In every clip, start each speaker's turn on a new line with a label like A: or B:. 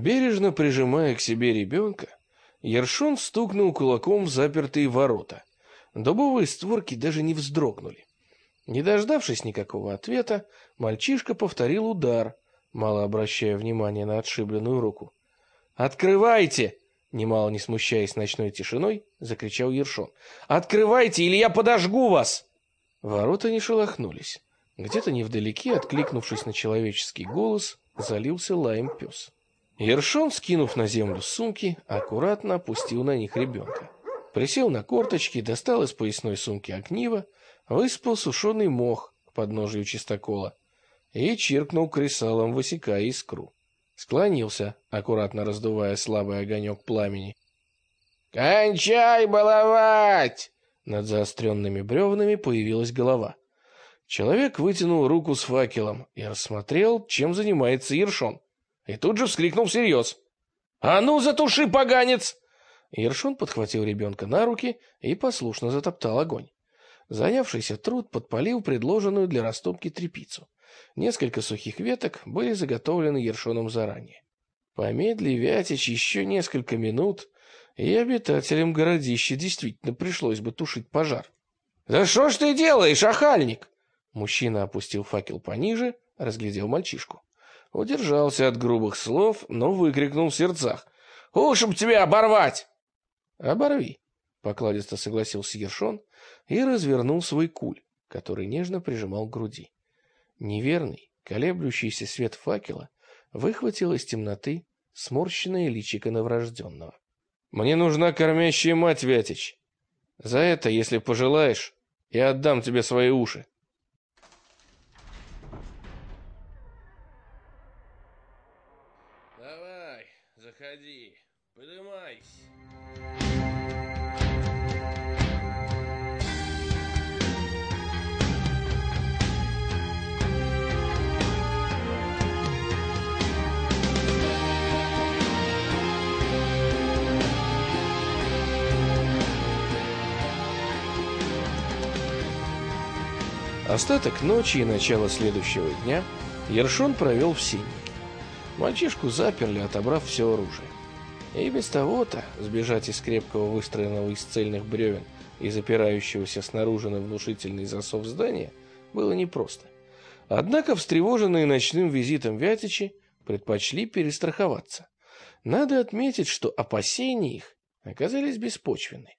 A: Бережно прижимая к себе ребенка, Ершон стукнул кулаком в запертые ворота. Дубовые створки даже не вздрогнули. Не дождавшись никакого ответа, мальчишка повторил удар, мало обращая внимания на отшибленную руку. «Открывайте!» Немало не смущаясь ночной тишиной, закричал Ершон. «Открывайте, или я подожгу вас!» Ворота не шелохнулись. Где-то невдалеке, откликнувшись на человеческий голос, залился лаем пес. Ершон, скинув на землю сумки, аккуратно опустил на них ребенка. Присел на корточки, достал из поясной сумки огниво, выспал сушеный мох к подножию чистокола и чиркнул кресалом, высекая искру. Склонился, аккуратно раздувая слабый огонек пламени. «Кончай баловать!» Над заостренными бревнами появилась голова. Человек вытянул руку с факелом и рассмотрел, чем занимается Ершон. И тут же вскрикнул всерьез. «А ну, затуши, поганец!» Ершон подхватил ребенка на руки и послушно затоптал огонь. Занявшийся труд подпалил предложенную для растопки трепицу. Несколько сухих веток были заготовлены Ершоном заранее. Помедли Вятич еще несколько минут, и обитателям городища действительно пришлось бы тушить пожар. «Да что ж ты делаешь, охальник?» Мужчина опустил факел пониже, разглядел мальчишку. Удержался от грубых слов, но выкрикнул в сердцах. «Уши б тебя оборвать!» «Оборви!» — покладисто согласился Ершон и развернул свой куль, который нежно прижимал к груди. Неверный, колеблющийся свет факела выхватил из темноты сморщенное личико новорожденного. «Мне нужна кормящая мать, Вятич. За это, если пожелаешь, я отдам тебе свои уши».
B: Заходи, подымайся».
A: Остаток ночи и начало следующего дня Ершон провел в синнике. Мальчишку заперли, отобрав все оружие. И без того-то сбежать из крепкого выстроенного из цельных бревен и запирающегося снаружи на внушительный засов здания было непросто. Однако встревоженные ночным визитом Вятичи предпочли перестраховаться. Надо отметить, что опасения их оказались беспочвенны.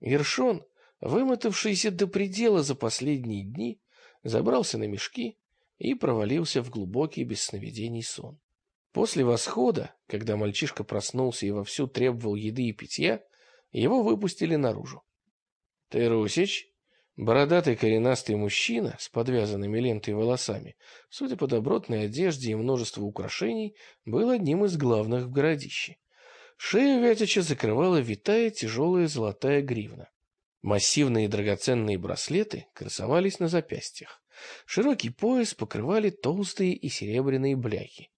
A: Ершон, вымотавшийся до предела за последние дни, забрался на мешки и провалился в глубокий без сновидений сон. После восхода, когда мальчишка проснулся и вовсю требовал еды и питья, его выпустили наружу. — Ты Русич? Бородатый коренастый мужчина с подвязанными лентой волосами, судя по добротной одежде и множеству украшений, был одним из главных в городище. Шею Вятича закрывала витая тяжелая золотая гривна. Массивные драгоценные браслеты красовались на запястьях. Широкий пояс покрывали толстые и серебряные бляхи. —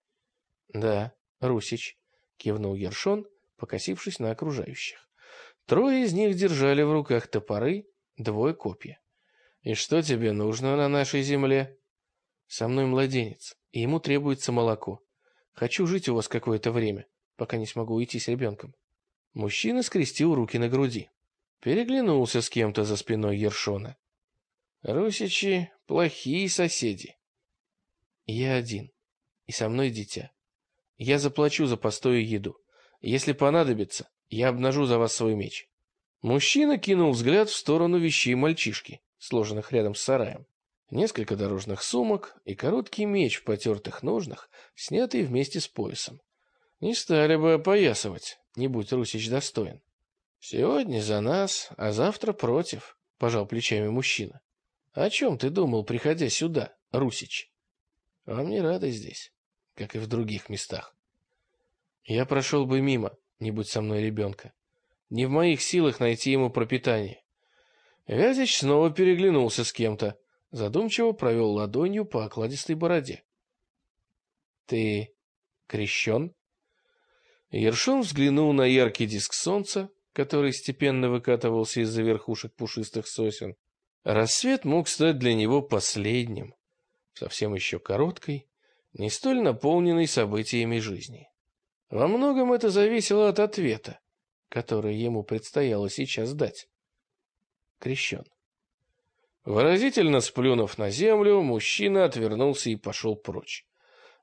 A: Да, Русич, — кивнул Ершон, покосившись на окружающих. Трое из них держали в руках топоры, двое копья. — И что тебе нужно на нашей земле? — Со мной младенец, и ему требуется молоко. Хочу жить у вас какое-то время, пока не смогу уйти с ребенком. Мужчина скрестил руки на груди. Переглянулся с кем-то за спиной Ершона. Русичи — плохие соседи. Я один, и со мной дитя. Я заплачу за постой и еду. Если понадобится, я обнажу за вас свой меч. Мужчина кинул взгляд в сторону вещей мальчишки, сложенных рядом с сараем. Несколько дорожных сумок и короткий меч в потертых ножнах, снятый вместе с поясом. Не стали бы опоясывать, не будь Русич достоин. «Сегодня за нас, а завтра против», — пожал плечами мужчина. «О чем ты думал, приходя сюда, Русич? Вам не рады здесь, как и в других местах. Я прошел бы мимо, не будь со мной ребенка. Не в моих силах найти ему пропитание». Вязич снова переглянулся с кем-то, задумчиво провел ладонью по окладистой бороде. «Ты крещен?» Ершон взглянул на яркий диск солнца, который степенно выкатывался из-за верхушек пушистых сосен. Рассвет мог стать для него последним, совсем еще короткой, не столь наполненной событиями жизни. Во многом это зависело от ответа, который ему предстояло сейчас дать. Крещен. Выразительно сплюнув на землю, мужчина отвернулся и пошел прочь.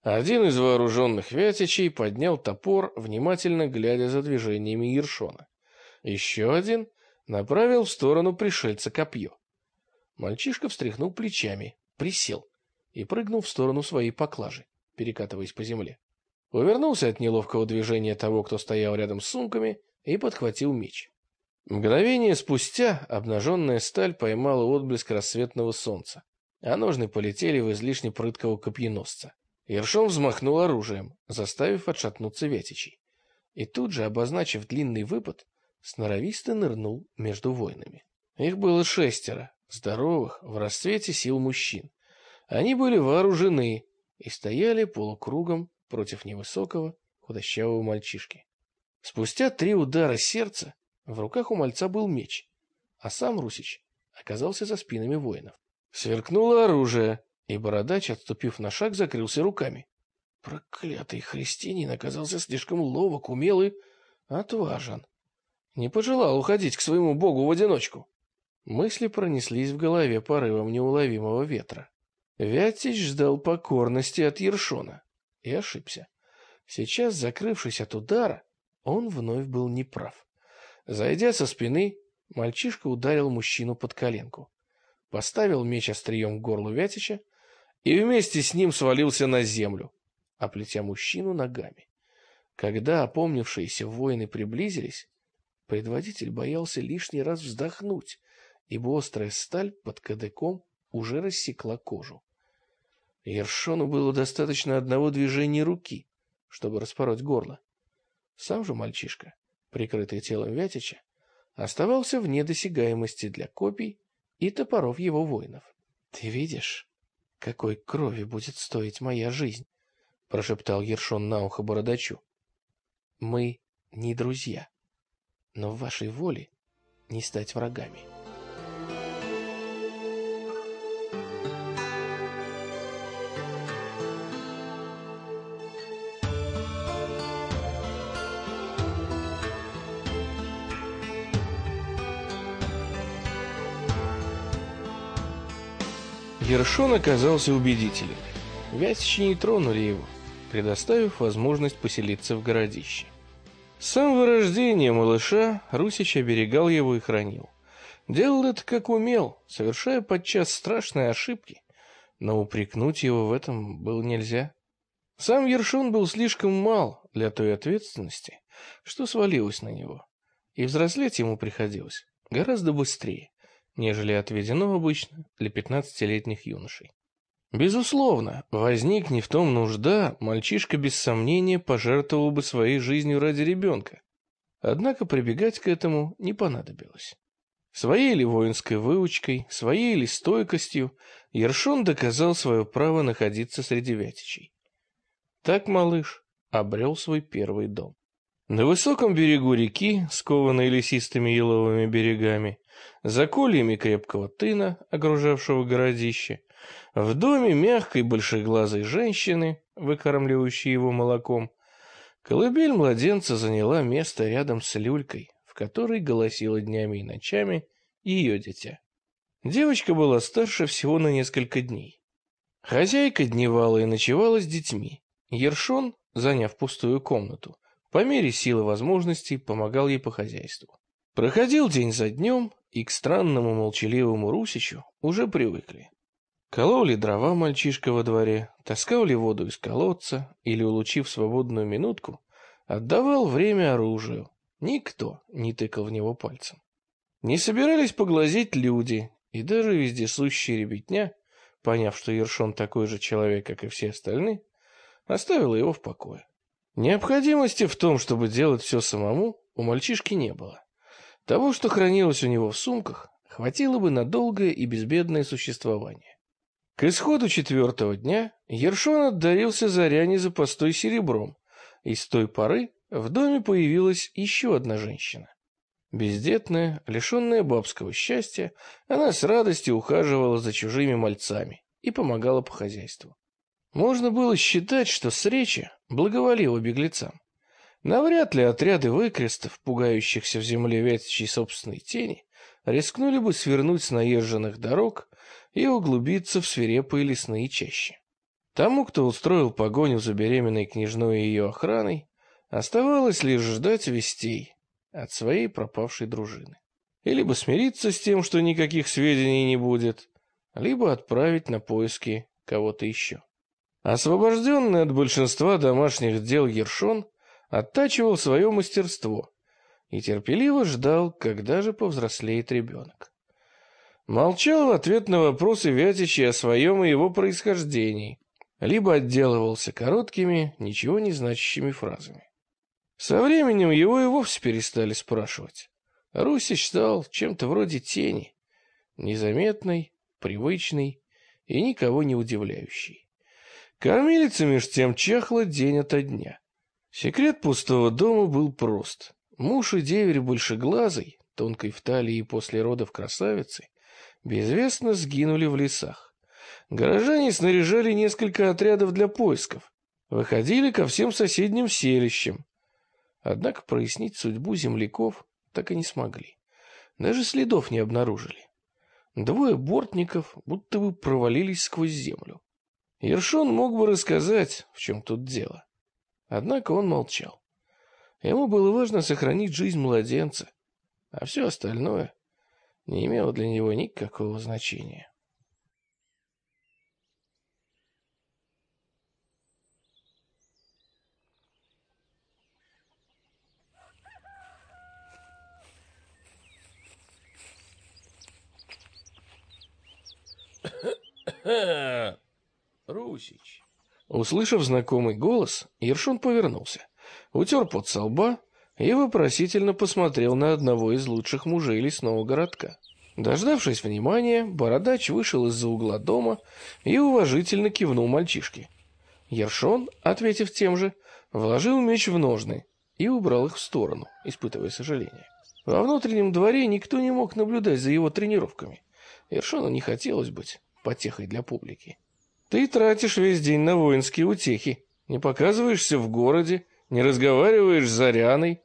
A: Один из вооруженных вятичей поднял топор, внимательно глядя за движениями Ершона. Еще один направил в сторону пришельца копье. Мальчишка встряхнул плечами, присел и прыгнул в сторону своей поклажи, перекатываясь по земле. Увернулся от неловкого движения того, кто стоял рядом с сумками, и подхватил меч. Мгновение спустя обнаженная сталь поймала отблеск рассветного солнца, а ножны полетели в излишне прыткого копьеносца. Ершон взмахнул оружием, заставив отшатнуться Вятичей. И тут же, обозначив длинный выпад, сноровисто нырнул между воинами. Их было шестеро, здоровых, в расцвете сил мужчин. Они были вооружены и стояли полукругом против невысокого, худощавого мальчишки. Спустя три удара сердца в руках у мальца был меч, а сам Русич оказался за спинами воинов. Сверкнуло оружие, и бородач, отступив на шаг, закрылся руками. Проклятый христианин оказался слишком ловок, умел и отважен. Не пожелал уходить к своему богу в одиночку. Мысли пронеслись в голове порывом неуловимого ветра. Вятич ждал покорности от Ершона и ошибся. Сейчас, закрывшись от удара, он вновь был неправ. Зайдя со спины, мальчишка ударил мужчину под коленку, поставил меч острием к горлу Вятича и вместе с ним свалился на землю, оплетя мужчину ногами. Когда опомнившиеся воины приблизились, предводитель боялся лишний раз вздохнуть, ибо острая сталь под кадыком уже рассекла кожу. Ершону было достаточно одного движения руки, чтобы распороть горло. Сам же мальчишка, прикрытый телом Вятича, оставался вне досягаемости для копий и топоров его воинов. «Ты видишь?» какой крови будет стоить моя жизнь, прошептал Ершон на ухо бородачу. Мы не друзья, но в вашей воле не стать врагами. Ершон оказался убедителен. Вятичи не тронули его, предоставив возможность поселиться в городище. С самого рождения малыша Русич оберегал его и хранил. Делал это как умел, совершая подчас страшные ошибки, но упрекнуть его в этом было нельзя. Сам Ершон был слишком мал для той ответственности, что свалилось на него, и взрослеть ему приходилось гораздо быстрее нежели отведено обычно для пятнадцатилетних юношей. Безусловно, возник не в том нужда, мальчишка без сомнения пожертвовал бы своей жизнью ради ребенка. Однако прибегать к этому не понадобилось. Своей ли воинской выучкой, своей ли стойкостью Ершон доказал свое право находиться среди вятичей. Так малыш обрел свой первый дом. На высоком берегу реки, скованной лесистыми еловыми берегами, за кольями крепкого тына, окружавшего городище, в доме мягкой большеглазой женщины, выкармливающей его молоком, колыбель младенца заняла место рядом с люлькой, в которой голосила днями и ночами ее дитя. Девочка была старше всего на несколько дней. Хозяйка дневала и ночевала с детьми. Ершон, заняв пустую комнату, по мере силы возможностей помогал ей по хозяйству. Проходил день за днем, и к странному молчаливому Русичу уже привыкли. Кололи дрова мальчишка во дворе, таскал ли воду из колодца или, улучив свободную минутку, отдавал время оружию. Никто не тыкал в него пальцем. Не собирались поглазеть люди, и даже вездесущий ребятня, поняв, что Ершон такой же человек, как и все остальные, оставила его в покое. Необходимости в том, чтобы делать все самому, у мальчишки не было. Того, что хранилось у него в сумках, хватило бы на долгое и безбедное существование. К исходу четвертого дня Ершон отдарился Заряне за постой серебром, и с той поры в доме появилась еще одна женщина. Бездетная, лишенная бабского счастья, она с радостью ухаживала за чужими мальцами и помогала по хозяйству. Можно было считать, что с речи благоволила беглецам. Навряд ли отряды выкрестов, пугающихся в земле вятичей собственной тени, рискнули бы свернуть с наезженных дорог и углубиться в свирепые лесные чащи. Тому, кто устроил погоню за беременной княжной и ее охраной, оставалось лишь ждать вестей от своей пропавшей дружины. И либо смириться с тем, что никаких сведений не будет, либо отправить на поиски кого-то еще. Освобожденный от большинства домашних дел Ершон оттачивал свое мастерство и терпеливо ждал, когда же повзрослеет ребенок. Молчал в ответ на вопросы Вятичи о своем и его происхождении, либо отделывался короткими, ничего не значащими фразами. Со временем его и вовсе перестали спрашивать. Русич стал чем-то вроде тени, незаметной, привычной и никого не удивляющей. Кормилица меж тем чахла день ото дня. Секрет пустого дома был прост. Муж и деверь большеглазый, тонкой в талии и после родов красавицы, безвестно сгинули в лесах. Горожане снаряжали несколько отрядов для поисков, выходили ко всем соседним селищам. Однако прояснить судьбу земляков так и не смогли. Даже следов не обнаружили. Двое бортников будто бы провалились сквозь землю. Ершон мог бы рассказать, в чем тут дело. Однако он молчал. Ему было важно сохранить жизнь младенца, а все остальное не имело для него никакого значения.
B: Русич.
A: Услышав знакомый голос, Ершон повернулся, утер под со лба и вопросительно посмотрел на одного из лучших мужей лесного городка. Дождавшись внимания, бородач вышел из-за угла дома и уважительно кивнул мальчишке. Ершон, ответив тем же, вложил меч в ножны и убрал их в сторону, испытывая сожаление. Во внутреннем дворе никто не мог наблюдать за его тренировками. Ершону не хотелось быть потехой для публики. Ты тратишь весь день на воинские утехи, не показываешься в городе, не разговариваешь с Заряной.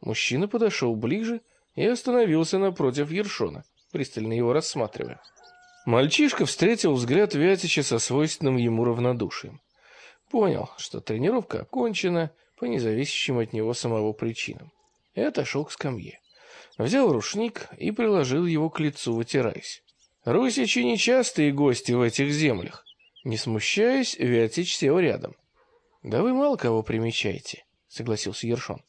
A: Мужчина подошел ближе и остановился напротив Ершона, пристально его рассматривая. Мальчишка встретил взгляд Вятича со свойственным ему равнодушием. Понял, что тренировка окончена по независящим от него самого причинам. И отошел к скамье. Взял рушник и приложил его к лицу, вытираясь. Русичи нечастые гости в этих землях. Не смущаясь, Вятич сел рядом. «Да вы мало кого примечаете», — согласился Ершон.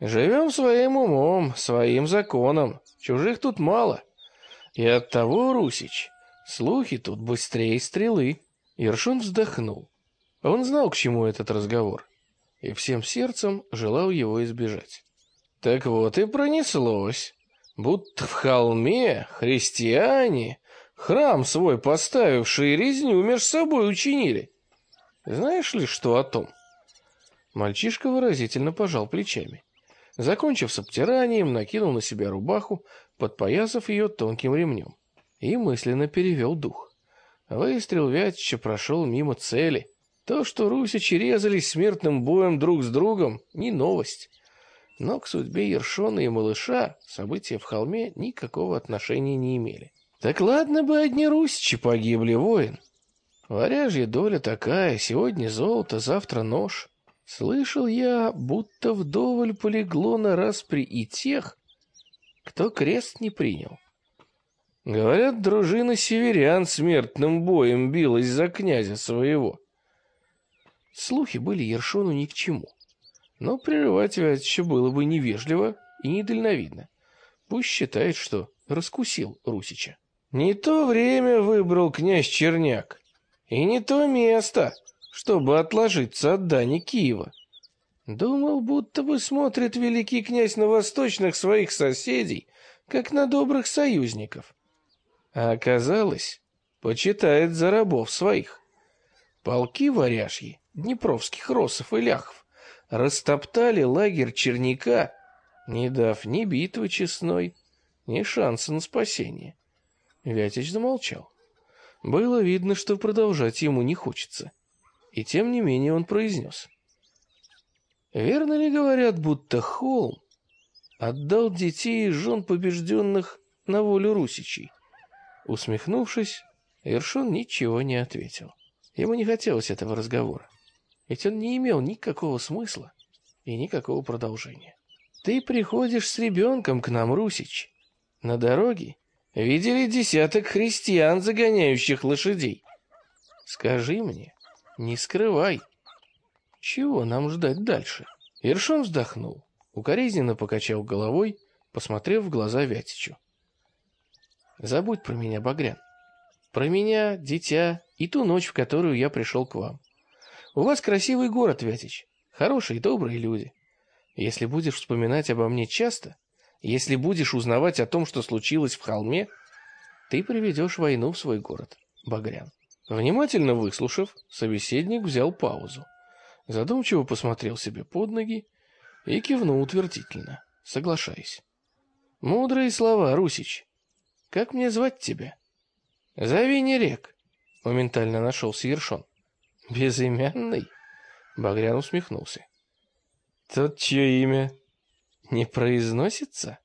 A: «Живем своим умом, своим законом. Чужих тут мало. И оттого, Русич, слухи тут быстрее стрелы». Ершон вздохнул. Он знал, к чему этот разговор, и всем сердцем желал его избежать. Так вот и пронеслось. Будто в холме христиане Храм свой поставившие резню меж собой учинили. Знаешь ли, что о том? Мальчишка выразительно пожал плечами. Закончив с обтиранием, накинул на себя рубаху, подпоясав ее тонким ремнем, и мысленно перевел дух. Выстрел Вятича прошел мимо цели. То, что русичи резались смертным боем друг с другом, не новость. Но к судьбе Ершона и малыша события в холме никакого отношения не имели. Так ладно бы одни русичи погибли, воин. Варяжья доля такая, сегодня золото, завтра нож. Слышал я, будто вдоволь полегло на распри и тех, кто крест не принял. Говорят, дружина северян смертным боем билась за князя своего. Слухи были Ершону ни к чему. Но прерывать Вятича было бы невежливо и недальновидно. Пусть считает, что раскусил Русича. Не то время выбрал князь Черняк, и не то место, чтобы отложиться от дани Киева. Думал, будто бы смотрит великий князь на восточных своих соседей, как на добрых союзников. А оказалось, почитает за рабов своих. Полки варяжьи, днепровских росов и ляхов, растоптали лагерь Черняка, не дав ни битвы честной, ни шанса на спасение. Вятич замолчал. Было видно, что продолжать ему не хочется. И тем не менее он произнес. Верно ли говорят, будто холм отдал детей и жен побежденных на волю русичей? Усмехнувшись, Ершон ничего не ответил. Ему не хотелось этого разговора, ведь он не имел никакого смысла и никакого продолжения. Ты приходишь с ребенком к нам, Русич. На дороге видели десяток христиан, загоняющих лошадей. Скажи мне, не скрывай, чего нам ждать дальше? Ершон вздохнул, укоризненно покачал головой, посмотрев в глаза Вятичу. Забудь про меня, Багрян. Про меня, дитя, и ту ночь, в которую я пришел к вам. У вас красивый город, Вятич, хорошие, добрые люди. Если будешь вспоминать обо мне часто, если будешь узнавать о том, что случилось в холме, ты приведешь войну в свой город, Багрян. Внимательно выслушав, собеседник взял паузу, задумчиво посмотрел себе под ноги и кивнул утвердительно, соглашаясь. Мудрые слова, Русич. Как мне звать тебя? Зови не рек. Моментально нашелся Ершон. Безымянный? Багрян усмехнулся. Тот, чье имя не произносится?